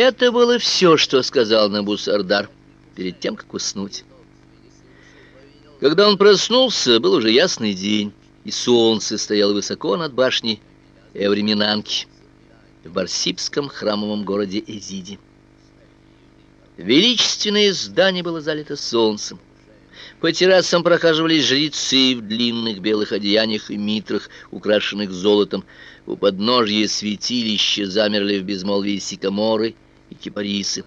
Это было все, что сказал Набусардар перед тем, как уснуть. Когда он проснулся, был уже ясный день, и солнце стояло высоко над башней Эвреминанки в барсибском храмовом городе Эзиди. Величественное здание было залито солнцем. По террасам прохаживались жрецы в длинных белых одеяниях и митрах, украшенных золотом. У подножья святилища замерли в безмолвии сикаморы и кипарисы.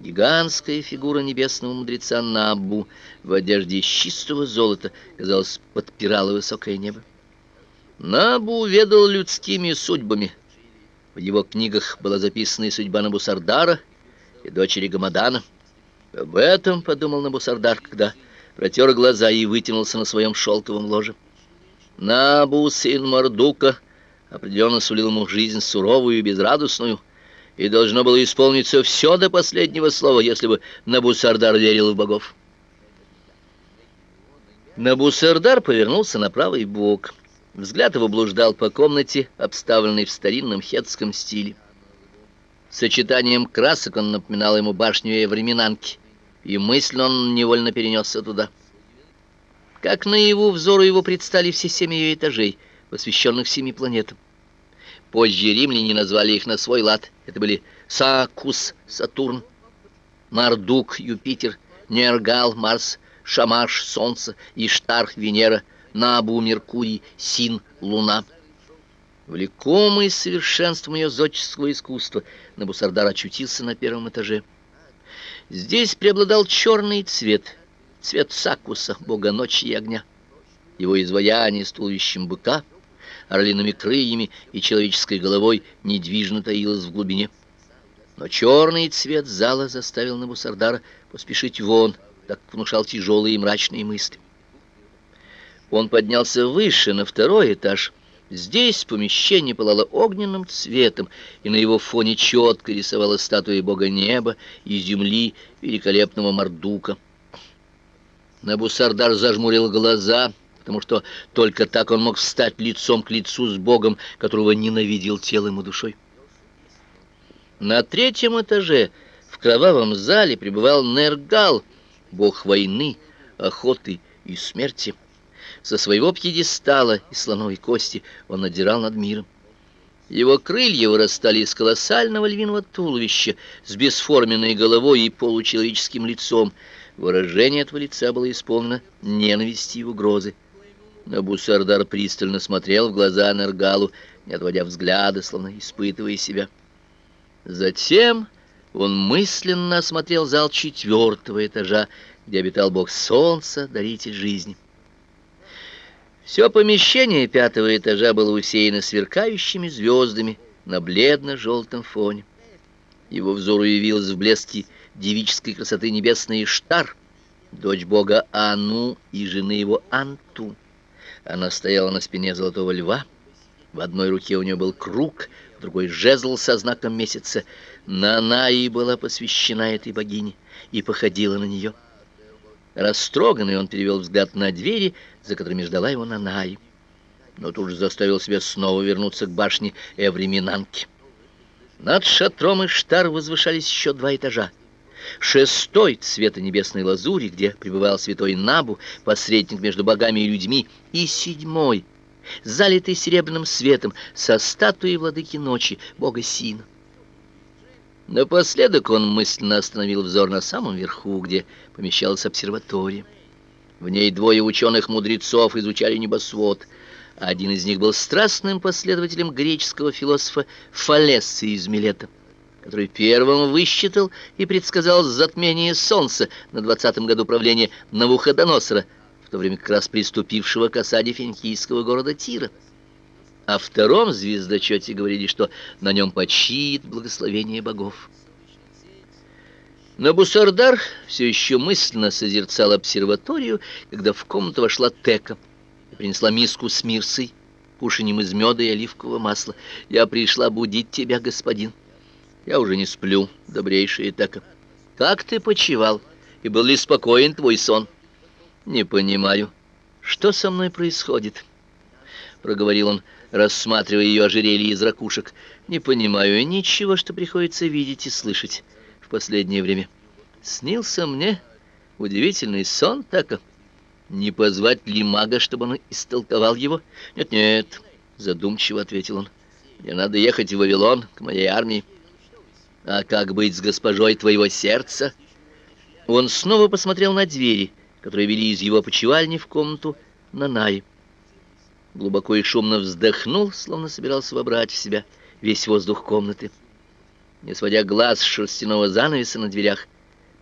Гигантская фигура небесного мудреца Набу в одежде из чистого золота, казалось, подпирала высокое небо. Набу ведал людскими судьбами. В его книгах была записана и судьба Набусардара и дочери Гамадана. Об этом подумал Набусардар, когда протер глаза и вытянулся на своем шелковом ложе. Набу, сын Мардука, определенно сулил ему жизнь суровую и безрадостную, и должно было исполниться все до последнего слова, если бы Набусардар верил в богов. Набусардар повернулся на правый бок. Взгляд его блуждал по комнате, обставленной в старинном хетском стиле. Сочетанием красок он напоминал ему башню Евреминанки, и мысль он невольно перенесся туда. Как наяву взору его предстали все семь ее этажей, посвященных семи планетам. Позже римляне назвали их на свой лад. Это были Сакус, Сатурн, Мардук, Юпитер, Нергал, Марс, Шамаш, Солнце, Иштар, Венера, Набу, Меркурий, Син, Луна. Влекомый совершенством ее зодческого искусства, Набусардар очутился на первом этаже. Здесь преобладал черный цвет, цвет Сакуса, бога ночи и огня. Его изваяние с туловищем быка — орлиными крыльями и человеческой головой недвижно таилась в глубине. Но черный цвет зала заставил Набусардара поспешить вон, так внушал тяжелые и мрачные мысли. Он поднялся выше, на второй этаж. Здесь помещение пылало огненным цветом, и на его фоне четко рисовала статуя бога неба и земли великолепного Мардука. Набусардар зажмурил глаза — потому что только так он мог встать лицом к лицу с Богом, которого ненавидел телом и душой. На третьем этаже в кровавом зале пребывал Нергал, бог войны, охоты и смерти. Со своего пьедестала и слоновой кости он надирал над миром. Его крылья вырастали из колоссального львиного туловища с бесформенной головой и получеловеческим лицом. Выражение этого лица было исполнено ненависти и угрозы. Набусардар пристально смотрел в глаза Нергалу, не отводя взгляда, словно испытывая себя. Затем он мысленно осмотрел зал четвертого этажа, где обитал бог солнца, даритель жизни. Все помещение пятого этажа было усеяно сверкающими звездами на бледно-желтом фоне. Его взору явилась в блеске девической красоты небесный Штар, дочь бога Ану и жены его Анту. Она стояла на спине золотого льва. В одной руке у нее был круг, в другой жезл со знаком месяца. Нанаи была посвящена этой богине и походила на нее. Растроганный он перевел взгляд на двери, за которыми ждала его Нанаи. Но тут же заставил себя снова вернуться к башне Эвреминанки. Над шатром и штар возвышались еще два этажа шестой цвета небесной лазури, где пребывал святой Набу, посредник между богами и людьми, и седьмой, залитый серебряным светом, со статуей владыки ночи, бога Сина. Напоследок он мысленно остановил взор на самом верху, где помещалась обсерватория. В ней двое ученых-мудрецов изучали небосвод. Один из них был страстным последователем греческого философа Фалесса из Милета который первым высчитал и предсказал затмение солнца на двадцатом году правления Навуходоносора, в то время как раз приступившего к осаде финикийского города Тира. О втором звездочете говорили, что на нем почиет благословение богов. Но Бусардар все еще мысленно созерцал обсерваторию, когда в комнату вошла Тека и принесла миску с мирсой, кушаньем из меда и оливкового масла. «Я пришла будить тебя, господин». Я уже не сплю, добрейший Тека. Как ты почивал? И был ли спокоен твой сон? Не понимаю, что со мной происходит? Проговорил он. рассматривая ее ожерелье из ракушек. «Не понимаю ничего, что приходится видеть и слышать в последнее время. Снился мне удивительный сон, так Не позвать ли мага, чтобы он истолковал его? Нет-нет, задумчиво ответил он. Мне надо ехать в Вавилон, к моей армии. А как быть с госпожой твоего сердца? Он снова посмотрел на двери, которые вели из его почевальни в комнату на Наи. Глубоко и шумно вздохнул, словно собирался вобрать в себя весь воздух комнаты. Не сводя глаз с шерстяного занавеса на дверях,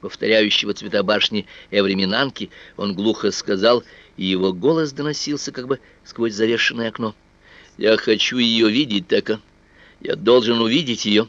повторяющего цвета башни Эвреминанки, он глухо сказал, и его голос доносился как бы сквозь завешенное окно. «Я хочу ее видеть, Тека. Я должен увидеть ее.